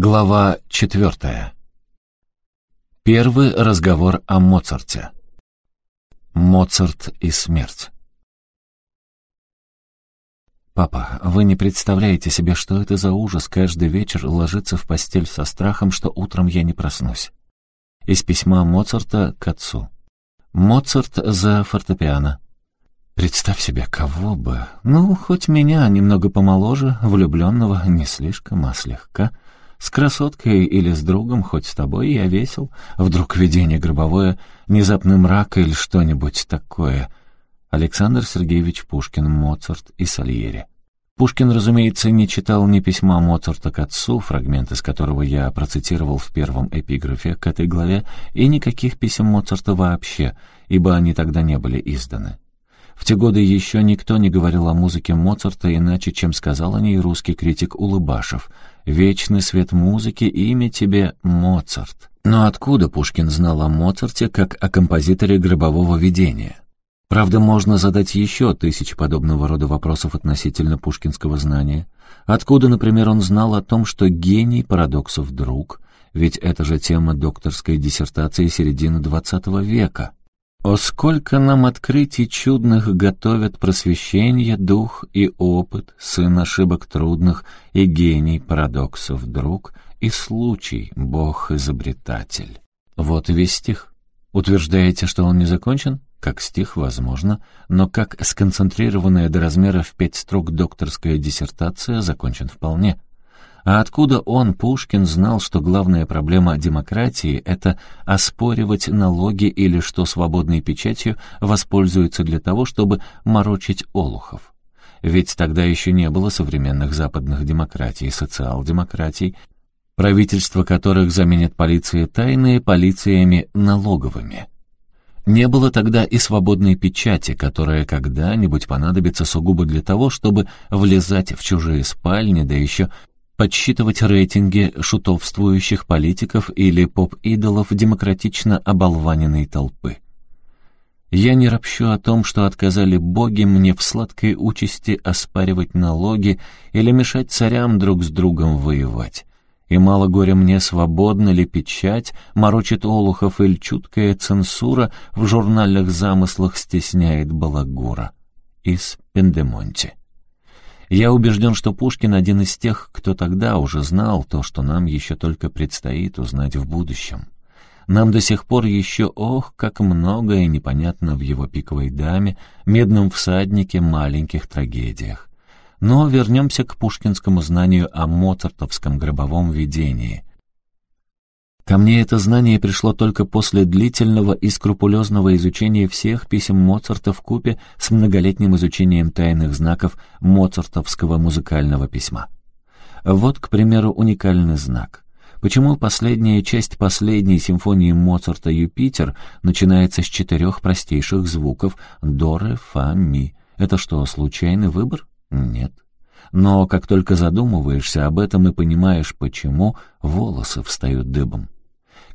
Глава четвертая. Первый разговор о Моцарте. Моцарт и смерть. «Папа, вы не представляете себе, что это за ужас каждый вечер ложиться в постель со страхом, что утром я не проснусь». Из письма Моцарта к отцу. Моцарт за фортепиано. Представь себе, кого бы... Ну, хоть меня, немного помоложе, влюбленного, не слишком, а слегка... С красоткой или с другом, хоть с тобой, я весел. Вдруг видение гробовое, внезапный мрак или что-нибудь такое. Александр Сергеевич Пушкин, Моцарт и Сальери. Пушкин, разумеется, не читал ни письма Моцарта к отцу, фрагмент из которого я процитировал в первом эпиграфе к этой главе, и никаких писем Моцарта вообще, ибо они тогда не были изданы. В те годы еще никто не говорил о музыке Моцарта иначе, чем сказал о ней русский критик Улыбашев. «Вечный свет музыки, имя тебе Моцарт». Но откуда Пушкин знал о Моцарте как о композиторе гробового видения? Правда, можно задать еще тысячи подобного рода вопросов относительно пушкинского знания. Откуда, например, он знал о том, что гений парадоксов друг? Ведь это же тема докторской диссертации середины XX века. О, сколько нам открытий чудных готовят просвещение, дух и опыт, сын ошибок трудных и гений парадоксов друг, и случай, Бог-изобретатель. Вот весь стих. Утверждаете, что он не закончен? Как стих, возможно, но как сконцентрированная до размера в пять строк докторская диссертация закончен вполне. А откуда он, Пушкин, знал, что главная проблема демократии — это оспоривать налоги или что свободной печатью воспользуются для того, чтобы морочить олухов? Ведь тогда еще не было современных западных демократий, социал-демократий, правительства которых заменят полиции тайные полициями налоговыми. Не было тогда и свободной печати, которая когда-нибудь понадобится сугубо для того, чтобы влезать в чужие спальни, да еще подсчитывать рейтинги шутовствующих политиков или поп-идолов демократично оболваненной толпы. Я не ропщу о том, что отказали боги мне в сладкой участи оспаривать налоги или мешать царям друг с другом воевать. И мало горя мне, свободно ли печать, морочит олухов или чуткая цензура в журнальных замыслах стесняет балагура. Из Пендемонти. Я убежден, что Пушкин один из тех, кто тогда уже знал то, что нам еще только предстоит узнать в будущем. Нам до сих пор еще, ох, как многое непонятно в его пиковой даме, медном всаднике, маленьких трагедиях. Но вернемся к пушкинскому знанию о моцартовском гробовом видении. Ко мне это знание пришло только после длительного и скрупулезного изучения всех писем Моцарта в купе с многолетним изучением тайных знаков моцартовского музыкального письма. Вот, к примеру, уникальный знак. Почему последняя часть последней симфонии Моцарта «Юпитер» начинается с четырех простейших звуков «до, ре, фа, ми»? Это что, случайный выбор? Нет. Но как только задумываешься об этом и понимаешь, почему, волосы встают дыбом.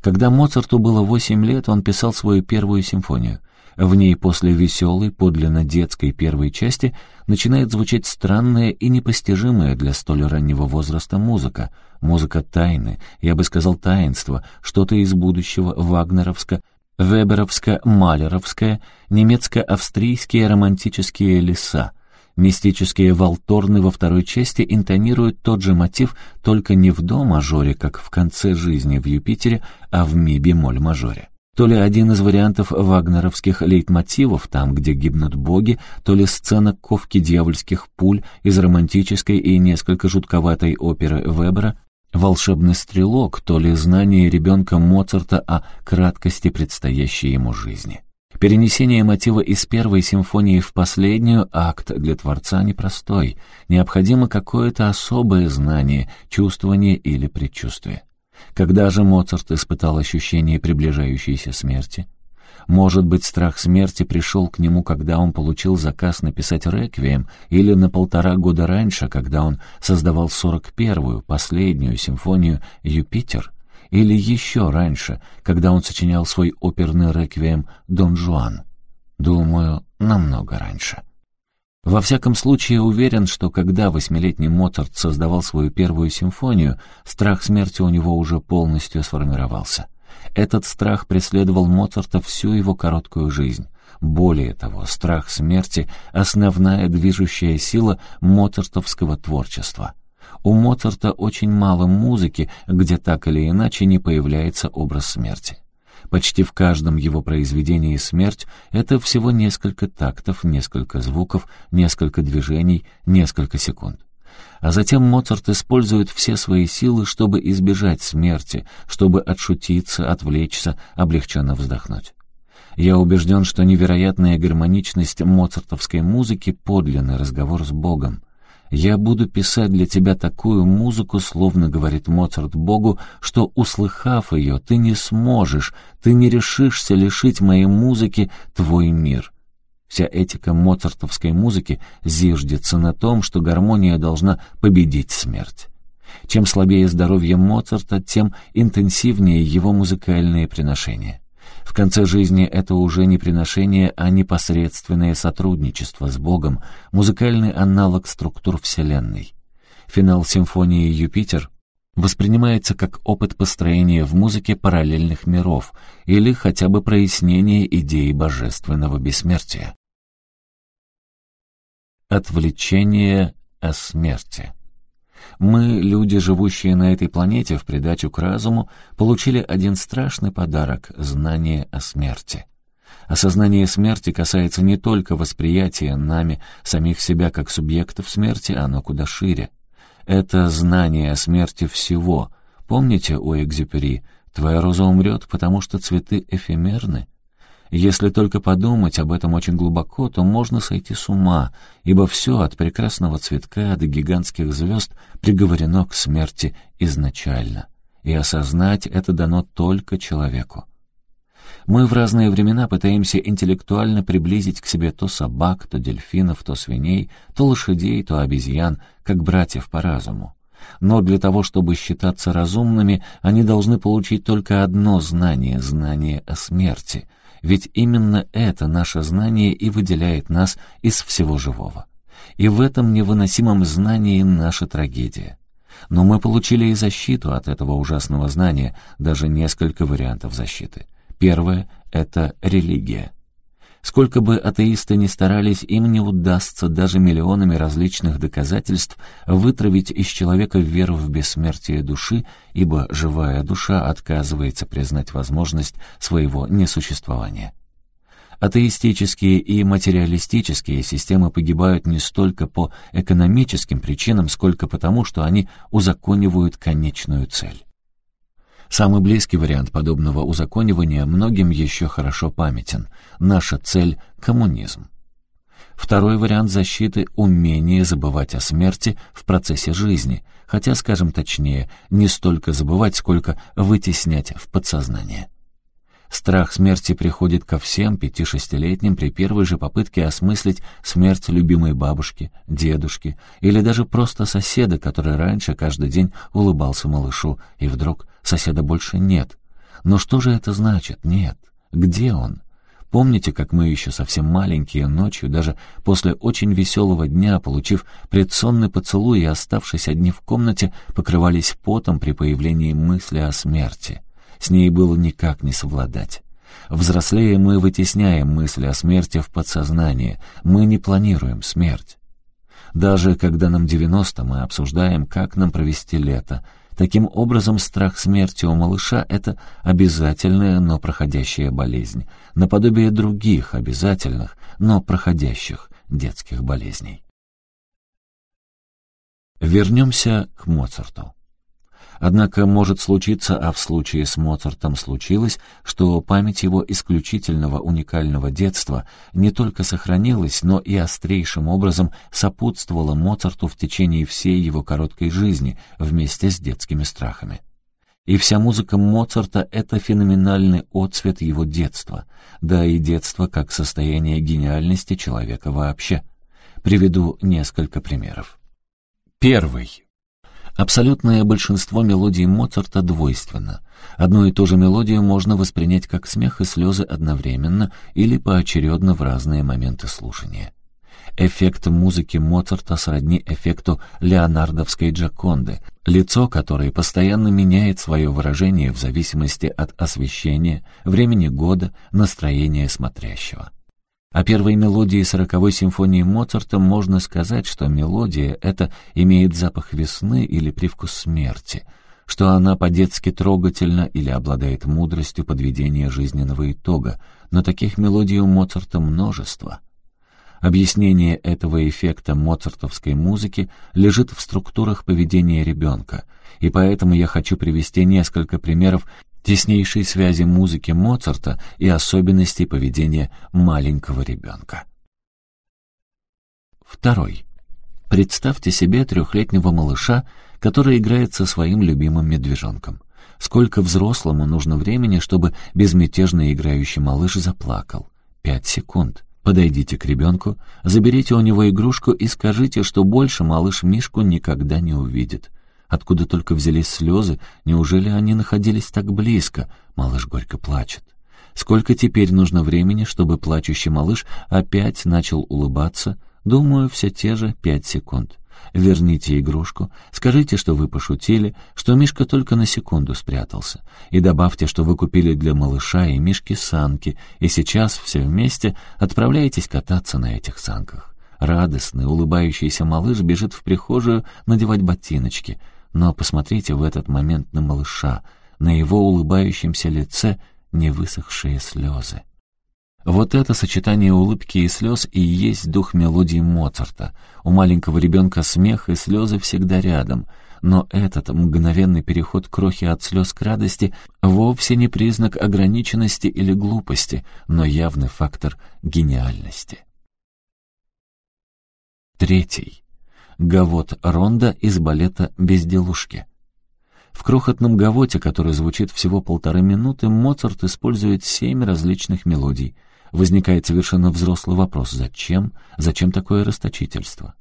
Когда Моцарту было восемь лет, он писал свою первую симфонию. В ней после веселой, подлинно детской первой части начинает звучать странная и непостижимая для столь раннего возраста музыка. Музыка тайны, я бы сказал таинства, что-то из будущего, вагнеровско, веберовско-малеровское, немецко-австрийские романтические леса — Мистические валторны во второй части интонируют тот же мотив, только не в до-мажоре, как в конце жизни в Юпитере, а в ми-бемоль-мажоре. То ли один из вариантов вагнеровских лейтмотивов, там, где гибнут боги, то ли сцена ковки дьявольских пуль из романтической и несколько жутковатой оперы Вебера «Волшебный стрелок», то ли знание ребенка Моцарта о краткости предстоящей ему жизни. Перенесение мотива из первой симфонии в последнюю акт для творца непростой. Необходимо какое-то особое знание, чувствование или предчувствие. Когда же Моцарт испытал ощущение приближающейся смерти? Может быть, страх смерти пришел к нему, когда он получил заказ написать «Реквием», или на полтора года раньше, когда он создавал сорок первую, последнюю симфонию «Юпитер»? Или еще раньше, когда он сочинял свой оперный реквием «Дон Жуан». Думаю, намного раньше. Во всяком случае, уверен, что когда восьмилетний Моцарт создавал свою первую симфонию, страх смерти у него уже полностью сформировался. Этот страх преследовал Моцарта всю его короткую жизнь. Более того, страх смерти — основная движущая сила моцартовского творчества. У Моцарта очень мало музыки, где так или иначе не появляется образ смерти. Почти в каждом его произведении смерть — это всего несколько тактов, несколько звуков, несколько движений, несколько секунд. А затем Моцарт использует все свои силы, чтобы избежать смерти, чтобы отшутиться, отвлечься, облегченно вздохнуть. Я убежден, что невероятная гармоничность моцартовской музыки — подлинный разговор с Богом. «Я буду писать для тебя такую музыку, словно говорит Моцарт Богу, что, услыхав ее, ты не сможешь, ты не решишься лишить моей музыки твой мир». Вся этика моцартовской музыки зиждется на том, что гармония должна победить смерть. Чем слабее здоровье Моцарта, тем интенсивнее его музыкальные приношения. В конце жизни это уже не приношение, а непосредственное сотрудничество с Богом, музыкальный аналог структур Вселенной. Финал симфонии «Юпитер» воспринимается как опыт построения в музыке параллельных миров или хотя бы прояснение идеи божественного бессмертия. Отвлечение о смерти мы, люди, живущие на этой планете, в придачу к разуму, получили один страшный подарок — знание о смерти. Осознание смерти касается не только восприятия нами самих себя как субъектов смерти, оно куда шире. Это знание о смерти всего. Помните у Экзюпери «Твоя роза умрет, потому что цветы эфемерны»? Если только подумать об этом очень глубоко, то можно сойти с ума, ибо все от прекрасного цветка до гигантских звезд приговорено к смерти изначально. И осознать это дано только человеку. Мы в разные времена пытаемся интеллектуально приблизить к себе то собак, то дельфинов, то свиней, то лошадей, то обезьян, как братьев по разуму. Но для того, чтобы считаться разумными, они должны получить только одно знание — знание о смерти — ведь именно это наше знание и выделяет нас из всего живого. И в этом невыносимом знании наша трагедия. Но мы получили и защиту от этого ужасного знания, даже несколько вариантов защиты. Первое — это религия. Сколько бы атеисты ни старались, им не удастся даже миллионами различных доказательств вытравить из человека веру в бессмертие души, ибо живая душа отказывается признать возможность своего несуществования. Атеистические и материалистические системы погибают не столько по экономическим причинам, сколько потому, что они узаконивают конечную цель. Самый близкий вариант подобного узаконивания многим еще хорошо памятен. Наша цель — коммунизм. Второй вариант защиты — умение забывать о смерти в процессе жизни, хотя, скажем точнее, не столько забывать, сколько вытеснять в подсознание. Страх смерти приходит ко всем пяти-шестилетним при первой же попытке осмыслить смерть любимой бабушки, дедушки или даже просто соседа, который раньше каждый день улыбался малышу, и вдруг соседа больше нет. Но что же это значит «нет»? Где он? Помните, как мы еще совсем маленькие ночью, даже после очень веселого дня, получив предсонный поцелуй и оставшись одни в комнате, покрывались потом при появлении мысли о смерти? С ней было никак не совладать. Взрослея мы вытесняем мысли о смерти в подсознание, мы не планируем смерть. Даже когда нам 90, мы обсуждаем, как нам провести лето. Таким образом, страх смерти у малыша — это обязательная, но проходящая болезнь, наподобие других обязательных, но проходящих детских болезней. Вернемся к Моцарту. Однако может случиться, а в случае с Моцартом случилось, что память его исключительного уникального детства не только сохранилась, но и острейшим образом сопутствовала Моцарту в течение всей его короткой жизни вместе с детскими страхами. И вся музыка Моцарта — это феноменальный отцвет его детства, да и детства как состояние гениальности человека вообще. Приведу несколько примеров. Первый. Абсолютное большинство мелодий Моцарта двойственно. Одну и ту же мелодию можно воспринять как смех и слезы одновременно или поочередно в разные моменты слушания. Эффект музыки Моцарта сродни эффекту леонардовской Джаконды, лицо которой постоянно меняет свое выражение в зависимости от освещения, времени года, настроения смотрящего. О первой мелодии сороковой симфонии Моцарта можно сказать, что мелодия эта имеет запах весны или привкус смерти, что она по-детски трогательна или обладает мудростью подведения жизненного итога, но таких мелодий у Моцарта множество — Объяснение этого эффекта моцартовской музыки лежит в структурах поведения ребенка, и поэтому я хочу привести несколько примеров теснейшей связи музыки Моцарта и особенностей поведения маленького ребенка. Второй. Представьте себе трехлетнего малыша, который играет со своим любимым медвежонком. Сколько взрослому нужно времени, чтобы безмятежно играющий малыш заплакал? Пять секунд. Подойдите к ребенку, заберите у него игрушку и скажите, что больше малыш Мишку никогда не увидит. Откуда только взялись слезы, неужели они находились так близко? Малыш горько плачет. Сколько теперь нужно времени, чтобы плачущий малыш опять начал улыбаться? Думаю, все те же пять секунд. Верните игрушку, скажите, что вы пошутили, что Мишка только на секунду спрятался, и добавьте, что вы купили для малыша и Мишки санки, и сейчас все вместе отправляетесь кататься на этих санках. Радостный, улыбающийся малыш бежит в прихожую надевать ботиночки, но посмотрите в этот момент на малыша, на его улыбающемся лице невысохшие слезы. Вот это сочетание улыбки и слез и есть дух мелодии Моцарта. У маленького ребенка смех и слезы всегда рядом. Но этот мгновенный переход крохи от слез к радости вовсе не признак ограниченности или глупости, но явный фактор гениальности. Третий. Гавот Ронда из балета «Безделушки». В крохотном гавоте, который звучит всего полторы минуты, Моцарт использует семь различных мелодий — возникает совершенно взрослый вопрос «Зачем? Зачем такое расточительство?»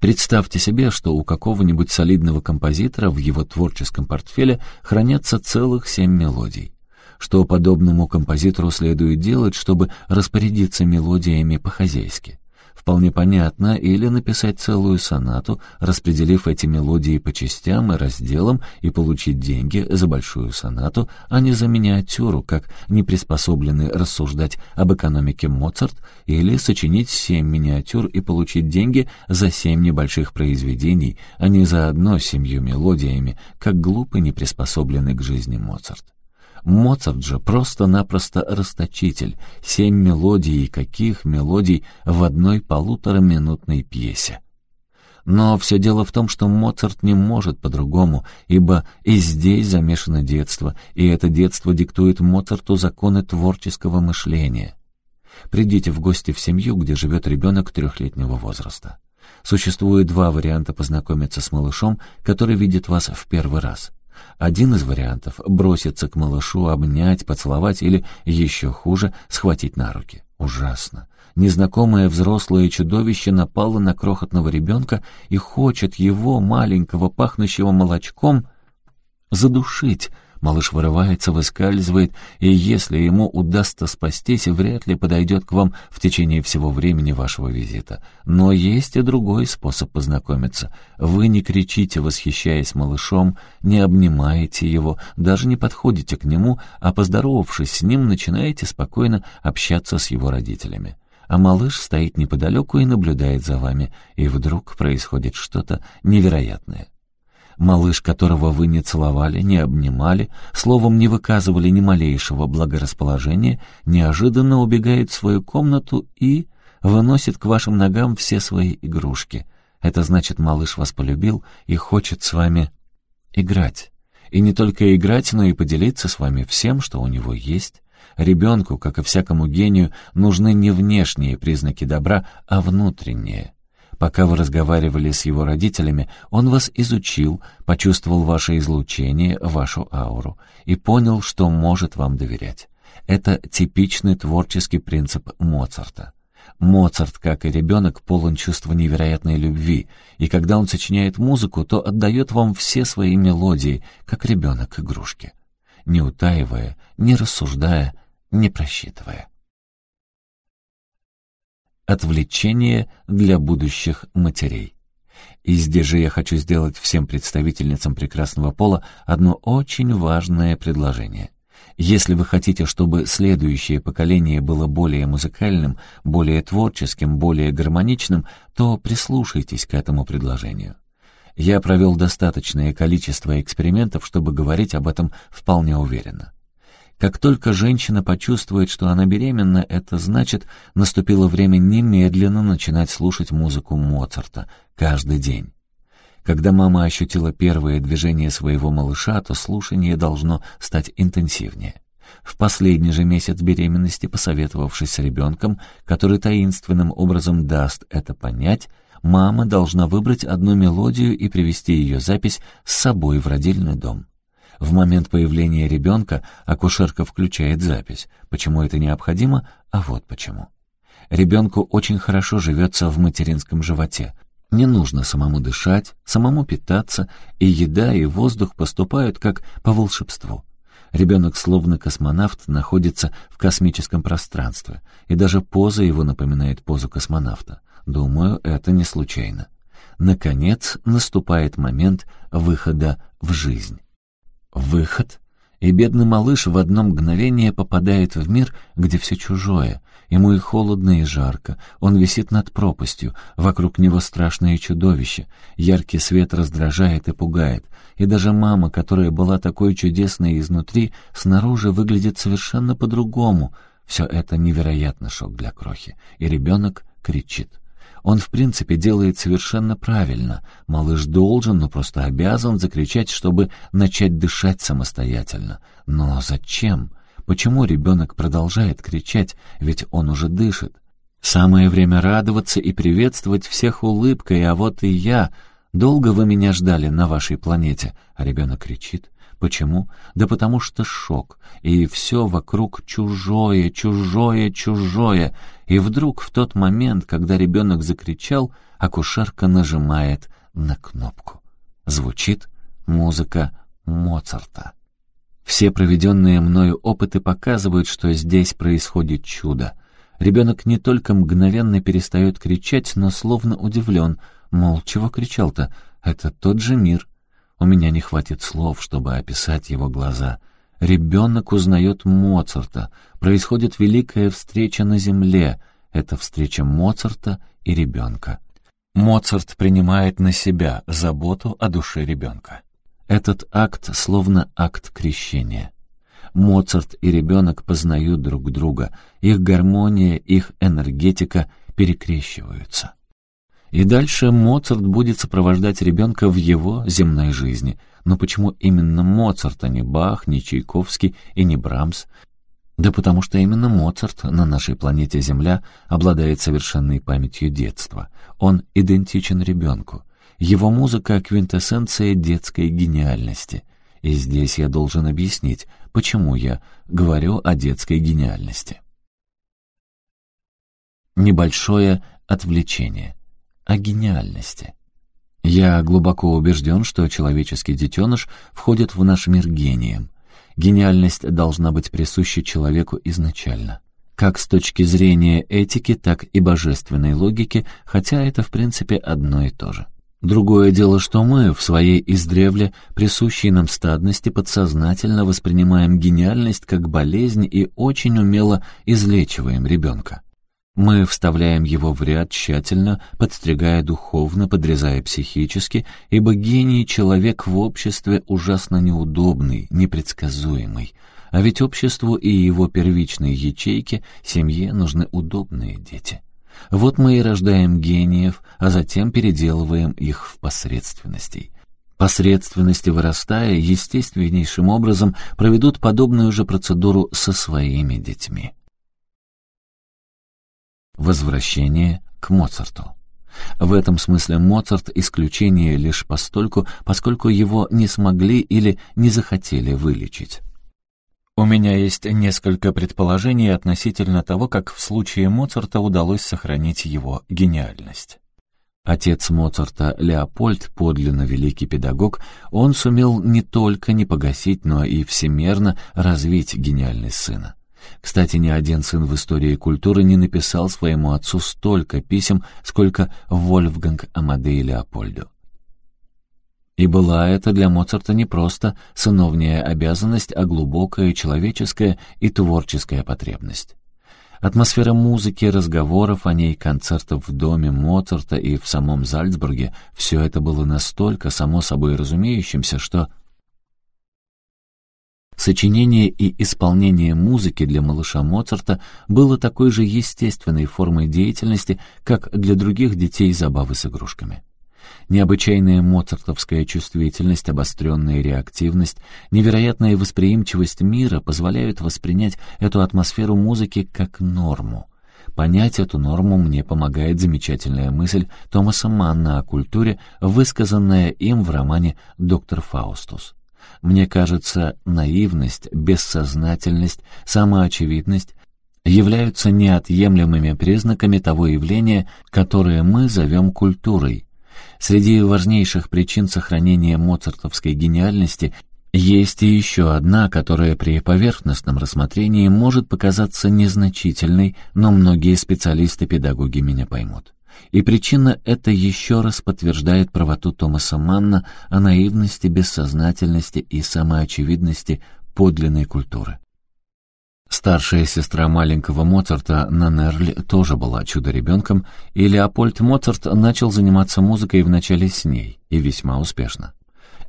Представьте себе, что у какого-нибудь солидного композитора в его творческом портфеле хранятся целых семь мелодий. Что подобному композитору следует делать, чтобы распорядиться мелодиями по-хозяйски? Вполне понятно, или написать целую сонату, распределив эти мелодии по частям и разделам, и получить деньги за большую сонату, а не за миниатюру, как неприспособленный рассуждать об экономике Моцарт, или сочинить семь миниатюр и получить деньги за семь небольших произведений, а не за одно семью мелодиями, как глупый неприспособленный к жизни Моцарт. Моцарт же просто-напросто расточитель. Семь мелодий и каких мелодий в одной полутораминутной пьесе. Но все дело в том, что Моцарт не может по-другому, ибо и здесь замешано детство, и это детство диктует Моцарту законы творческого мышления. Придите в гости в семью, где живет ребенок трехлетнего возраста. Существует два варианта познакомиться с малышом, который видит вас в первый раз. Один из вариантов — броситься к малышу, обнять, поцеловать или, еще хуже, схватить на руки. Ужасно. Незнакомое взрослое чудовище напало на крохотного ребенка и хочет его, маленького, пахнущего молочком, задушить — Малыш вырывается, выскальзывает, и если ему удастся спастись, вряд ли подойдет к вам в течение всего времени вашего визита. Но есть и другой способ познакомиться. Вы не кричите, восхищаясь малышом, не обнимаете его, даже не подходите к нему, а, поздоровавшись с ним, начинаете спокойно общаться с его родителями а малыш стоит неподалеку и наблюдает за вами, и вдруг происходит что-то невероятное. Малыш, которого вы не целовали, не обнимали, словом, не выказывали ни малейшего благорасположения, неожиданно убегает в свою комнату и выносит к вашим ногам все свои игрушки. Это значит, малыш вас полюбил и хочет с вами играть. И не только играть, но и поделиться с вами всем, что у него есть. Ребенку, как и всякому гению, нужны не внешние признаки добра, а внутренние. Пока вы разговаривали с его родителями, он вас изучил, почувствовал ваше излучение, вашу ауру и понял, что может вам доверять. Это типичный творческий принцип Моцарта. Моцарт, как и ребенок, полон чувства невероятной любви, и когда он сочиняет музыку, то отдает вам все свои мелодии, как ребенок игрушки, не утаивая, не рассуждая, не просчитывая. Отвлечение для будущих матерей. И здесь же я хочу сделать всем представительницам прекрасного пола одно очень важное предложение. Если вы хотите, чтобы следующее поколение было более музыкальным, более творческим, более гармоничным, то прислушайтесь к этому предложению. Я провел достаточное количество экспериментов, чтобы говорить об этом вполне уверенно. Как только женщина почувствует, что она беременна, это значит, наступило время немедленно начинать слушать музыку Моцарта каждый день. Когда мама ощутила первое движение своего малыша, то слушание должно стать интенсивнее. В последний же месяц беременности, посоветовавшись с ребенком, который таинственным образом даст это понять, мама должна выбрать одну мелодию и привести ее запись с собой в родильный дом. В момент появления ребенка акушерка включает запись. Почему это необходимо? А вот почему. Ребенку очень хорошо живется в материнском животе. Не нужно самому дышать, самому питаться, и еда, и воздух поступают как по волшебству. Ребенок, словно космонавт, находится в космическом пространстве, и даже поза его напоминает позу космонавта. Думаю, это не случайно. Наконец наступает момент выхода в жизнь. Выход, и бедный малыш в одно мгновение попадает в мир, где все чужое, Ему и холодно, и жарко. Он висит над пропастью. Вокруг него страшное чудовище. Яркий свет раздражает и пугает. И даже мама, которая была такой чудесной изнутри, снаружи выглядит совершенно по-другому. Все это невероятно шок для крохи. И ребенок кричит. Он, в принципе, делает совершенно правильно. Малыш должен, но просто обязан закричать, чтобы начать дышать самостоятельно. Но зачем? Почему ребенок продолжает кричать, ведь он уже дышит? Самое время радоваться и приветствовать всех улыбкой, а вот и я. Долго вы меня ждали на вашей планете, а ребенок кричит. Почему? Да потому что шок, и все вокруг чужое, чужое, чужое. И вдруг в тот момент, когда ребенок закричал, акушерка нажимает на кнопку. Звучит музыка Моцарта. Все проведенные мною опыты показывают, что здесь происходит чудо. Ребенок не только мгновенно перестает кричать, но словно удивлен. Мол, чего кричал-то? Это тот же мир. У меня не хватит слов, чтобы описать его глаза. Ребенок узнает Моцарта. Происходит великая встреча на земле. Это встреча Моцарта и ребенка. Моцарт принимает на себя заботу о душе ребенка. Этот акт словно акт крещения. Моцарт и ребенок познают друг друга, их гармония, их энергетика перекрещиваются. И дальше Моцарт будет сопровождать ребенка в его земной жизни. Но почему именно Моцарт, а не Бах, не Чайковский и не Брамс? Да потому что именно Моцарт на нашей планете Земля обладает совершенной памятью детства. Он идентичен ребенку. Его музыка — квинтэссенция детской гениальности. И здесь я должен объяснить, почему я говорю о детской гениальности. Небольшое отвлечение. О гениальности. Я глубоко убежден, что человеческий детеныш входит в наш мир гением. Гениальность должна быть присуща человеку изначально как с точки зрения этики, так и божественной логики, хотя это в принципе одно и то же. Другое дело, что мы в своей издревле, присущей нам стадности, подсознательно воспринимаем гениальность как болезнь и очень умело излечиваем ребенка. Мы вставляем его в ряд тщательно, подстригая духовно, подрезая психически, ибо гений человек в обществе ужасно неудобный, непредсказуемый. А ведь обществу и его первичной ячейке, семье нужны удобные дети. Вот мы и рождаем гениев, а затем переделываем их в посредственностей. Посредственности, вырастая, естественнейшим образом проведут подобную же процедуру со своими детьми. Возвращение к Моцарту. В этом смысле Моцарт исключение лишь постольку, поскольку его не смогли или не захотели вылечить. У меня есть несколько предположений относительно того, как в случае Моцарта удалось сохранить его гениальность. Отец Моцарта, Леопольд, подлинно великий педагог, он сумел не только не погасить, но и всемерно развить гениальность сына. Кстати, ни один сын в истории культуры не написал своему отцу столько писем, сколько Вольфганг Амадей Леопольду. И была это для Моцарта не просто сыновняя обязанность, а глубокая человеческая и творческая потребность. Атмосфера музыки, разговоров о ней, концертов в доме Моцарта и в самом Зальцбурге — все это было настолько само собой разумеющимся, что Сочинение и исполнение музыки для малыша Моцарта было такой же естественной формой деятельности, как для других детей забавы с игрушками. Необычайная моцартовская чувствительность, обостренная реактивность, невероятная восприимчивость мира позволяют воспринять эту атмосферу музыки как норму. Понять эту норму мне помогает замечательная мысль Томаса Манна о культуре, высказанная им в романе «Доктор Фаустус». Мне кажется, наивность, бессознательность, самоочевидность являются неотъемлемыми признаками того явления, которое мы зовем культурой. Среди важнейших причин сохранения моцартовской гениальности есть и еще одна, которая при поверхностном рассмотрении может показаться незначительной, но многие специалисты-педагоги меня поймут. И причина эта еще раз подтверждает правоту Томаса Манна о наивности, бессознательности и самоочевидности подлинной культуры. Старшая сестра маленького Моцарта, Нанерль, тоже была чудо-ребенком, и Леопольд Моцарт начал заниматься музыкой вначале с ней, и весьма успешно.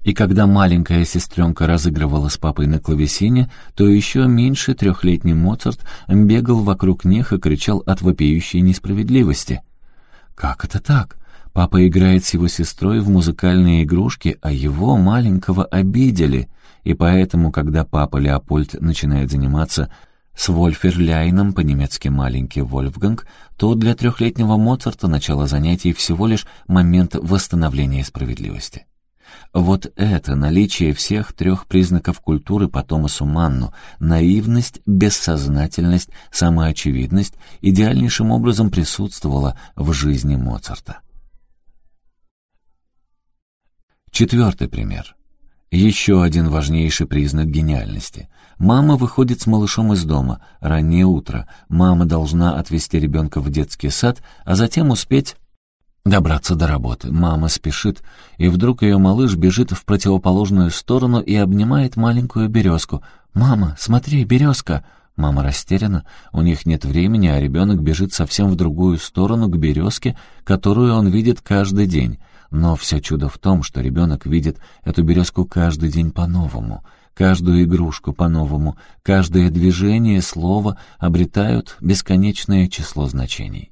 И когда маленькая сестренка разыгрывала с папой на клавесине, то еще меньше трехлетний Моцарт бегал вокруг них и кричал от вопиющей несправедливости. Как это так? Папа играет с его сестрой в музыкальные игрушки, а его, маленького, обидели. И поэтому, когда папа Леопольд начинает заниматься с Вольферляйном, по-немецки «маленький Вольфганг», то для трехлетнего Моцарта начало занятий всего лишь момент восстановления справедливости. Вот это наличие всех трех признаков культуры по Томасу Манну — наивность, бессознательность, самоочевидность — идеальнейшим образом присутствовало в жизни Моцарта. Четвертый пример. Еще один важнейший признак гениальности. Мама выходит с малышом из дома, раннее утро. Мама должна отвезти ребенка в детский сад, а затем успеть добраться до работы. Мама спешит, и вдруг ее малыш бежит в противоположную сторону и обнимает маленькую березку. «Мама, смотри, березка!» Мама растеряна, у них нет времени, а ребенок бежит совсем в другую сторону, к березке, которую он видит каждый день. Но все чудо в том, что ребенок видит эту березку каждый день по-новому. Каждую игрушку по-новому, каждое движение, слово обретают бесконечное число значений.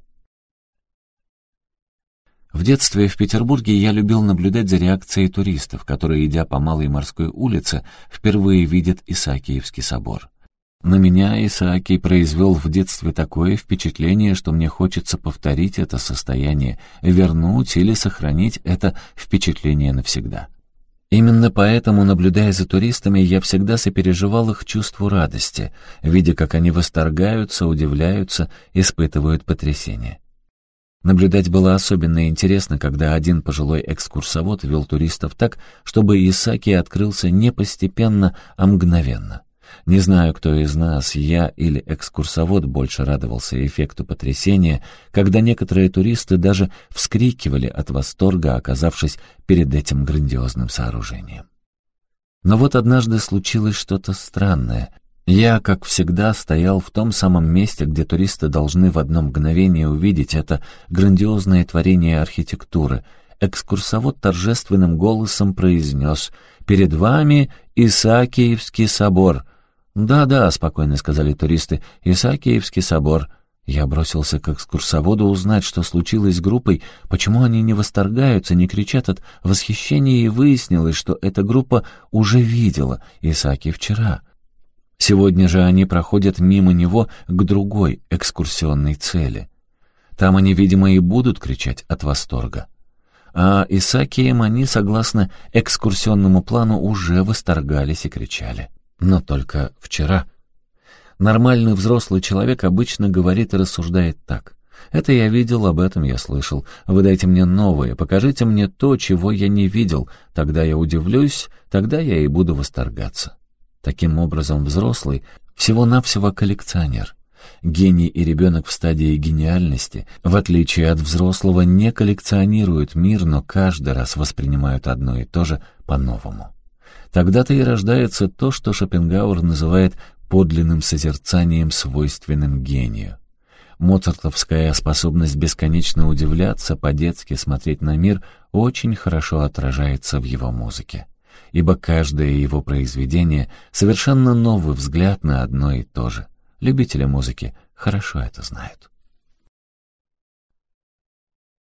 В детстве в Петербурге я любил наблюдать за реакцией туристов, которые, идя по Малой морской улице, впервые видят Исаакиевский собор. На меня Исаакий произвел в детстве такое впечатление, что мне хочется повторить это состояние, вернуть или сохранить это впечатление навсегда. Именно поэтому, наблюдая за туристами, я всегда сопереживал их чувству радости, видя, как они восторгаются, удивляются, испытывают потрясение. Наблюдать было особенно интересно, когда один пожилой экскурсовод вел туристов так, чтобы Исаки открылся не постепенно, а мгновенно. Не знаю, кто из нас, я или экскурсовод, больше радовался эффекту потрясения, когда некоторые туристы даже вскрикивали от восторга, оказавшись перед этим грандиозным сооружением. Но вот однажды случилось что-то странное — я, как всегда, стоял в том самом месте, где туристы должны в одно мгновение увидеть это грандиозное творение архитектуры. Экскурсовод торжественным голосом произнес «Перед вами Исаакиевский собор». «Да-да», — спокойно сказали туристы, — «Исаакиевский собор». Я бросился к экскурсоводу узнать, что случилось с группой, почему они не восторгаются, не кричат от восхищения, и выяснилось, что эта группа уже видела Исааки вчера. Сегодня же они проходят мимо него к другой экскурсионной цели. Там они, видимо, и будут кричать от восторга. А Исаакием они, согласно экскурсионному плану, уже восторгались и кричали. Но только вчера. Нормальный взрослый человек обычно говорит и рассуждает так. Это я видел, об этом я слышал. Вы дайте мне новое, покажите мне то, чего я не видел. Тогда я удивлюсь, тогда я и буду восторгаться. Таким образом, взрослый всего-навсего коллекционер. Гений и ребенок в стадии гениальности, в отличие от взрослого, не коллекционируют мир, но каждый раз воспринимают одно и то же по-новому. Тогда-то и рождается то, что Шопенгауэр называет подлинным созерцанием, свойственным гению. Моцартовская способность бесконечно удивляться, по-детски смотреть на мир, очень хорошо отражается в его музыке ибо каждое его произведение — совершенно новый взгляд на одно и то же. Любители музыки хорошо это знают.